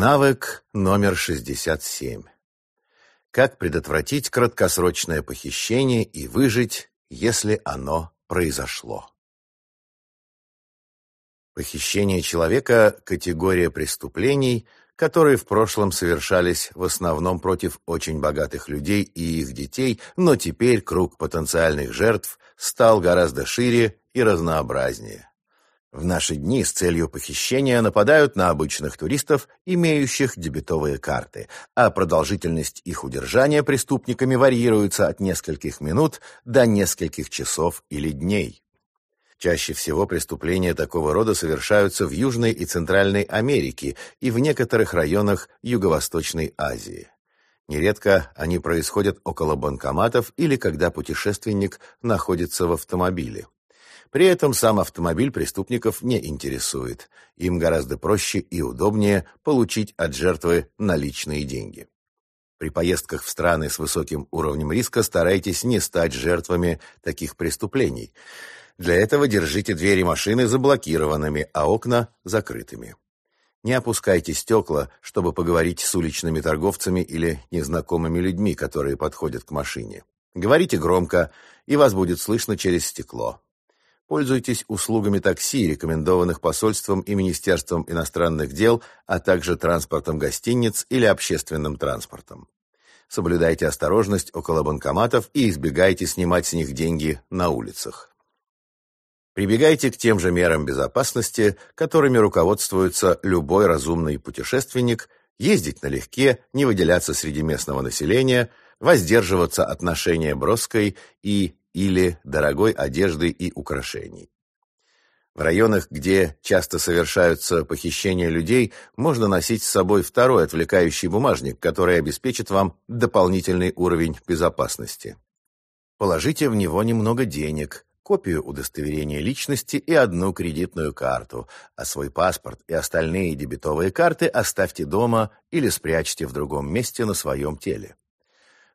Навык номер 67. Как предотвратить краткосрочное похищение и выжить, если оно произошло? Похищение человека – категория преступлений, которые в прошлом совершались в основном против очень богатых людей и их детей, но теперь круг потенциальных жертв стал гораздо шире и разнообразнее. В наши дни с целью похищения нападают на обычных туристов, имеющих дебетовые карты, а продолжительность их удержания преступниками варьируется от нескольких минут до нескольких часов или дней. Чаще всего преступления такого рода совершаются в Южной и Центральной Америке и в некоторых районах Юго-Восточной Азии. Нередко они происходят около банкоматов или когда путешественник находится в автомобиле. При этом сам автомобиль преступников не интересует. Им гораздо проще и удобнее получить от жертвы наличные деньги. При поездках в страны с высоким уровнем риска старайтесь не стать жертвами таких преступлений. Для этого держите двери машины заблокированными, а окна закрытыми. Не опускайте стекла, чтобы поговорить с уличными торговцами или незнакомыми людьми, которые подходят к машине. Говорите громко, и вас будет слышно через стекло. Пользуйтесь услугами такси, рекомендованных посольством и Министерством иностранных дел, а также транспортом гостиниц или общественным транспортом. Соблюдайте осторожность около банкоматов и избегайте снимать с них деньги на улицах. Прибегайте к тем же мерам безопасности, которыми руководствуется любой разумный путешественник, ездить налегке, не выделяться среди местного населения, воздерживаться от ношения броской и или дорогой одежды и украшений. В районах, где часто совершаются похищения людей, можно носить с собой второй отвлекающий бумажник, который обеспечит вам дополнительный уровень безопасности. Положите в него немного денег, копию удостоверения личности и одну кредитную карту, а свой паспорт и остальные дебетовые карты оставьте дома или спрячьте в другом месте на своем теле.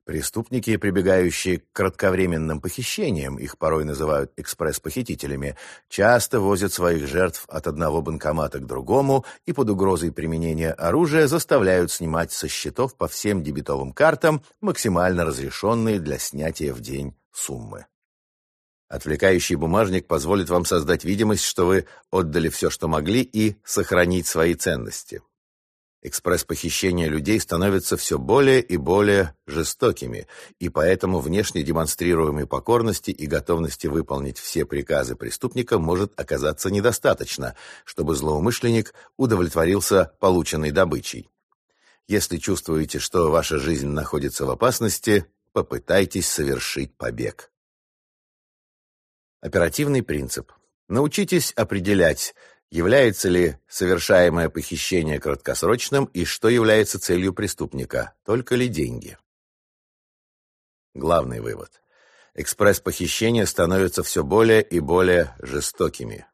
Преступники, прибегающие к кратковременным похищениям, их порой называют экспресс-похитителями, часто возят своих жертв от одного банкомата к другому и под угрозой применения оружия заставляют снимать со счетов по всем дебетовым картам максимально разрешенные для снятия в день суммы. Отвлекающий бумажник позволит вам создать видимость, что вы отдали все, что могли, и сохранить свои ценности экспресс-похищения людей становятся все более и более жестокими, и поэтому внешне демонстрируемой покорности и готовности выполнить все приказы преступника может оказаться недостаточно, чтобы злоумышленник удовлетворился полученной добычей. Если чувствуете, что ваша жизнь находится в опасности, попытайтесь совершить побег. Оперативный принцип. Научитесь определять, Является ли совершаемое похищение краткосрочным и что является целью преступника? Только ли деньги? Главный вывод. Экспресс-похищения становятся все более и более жестокими.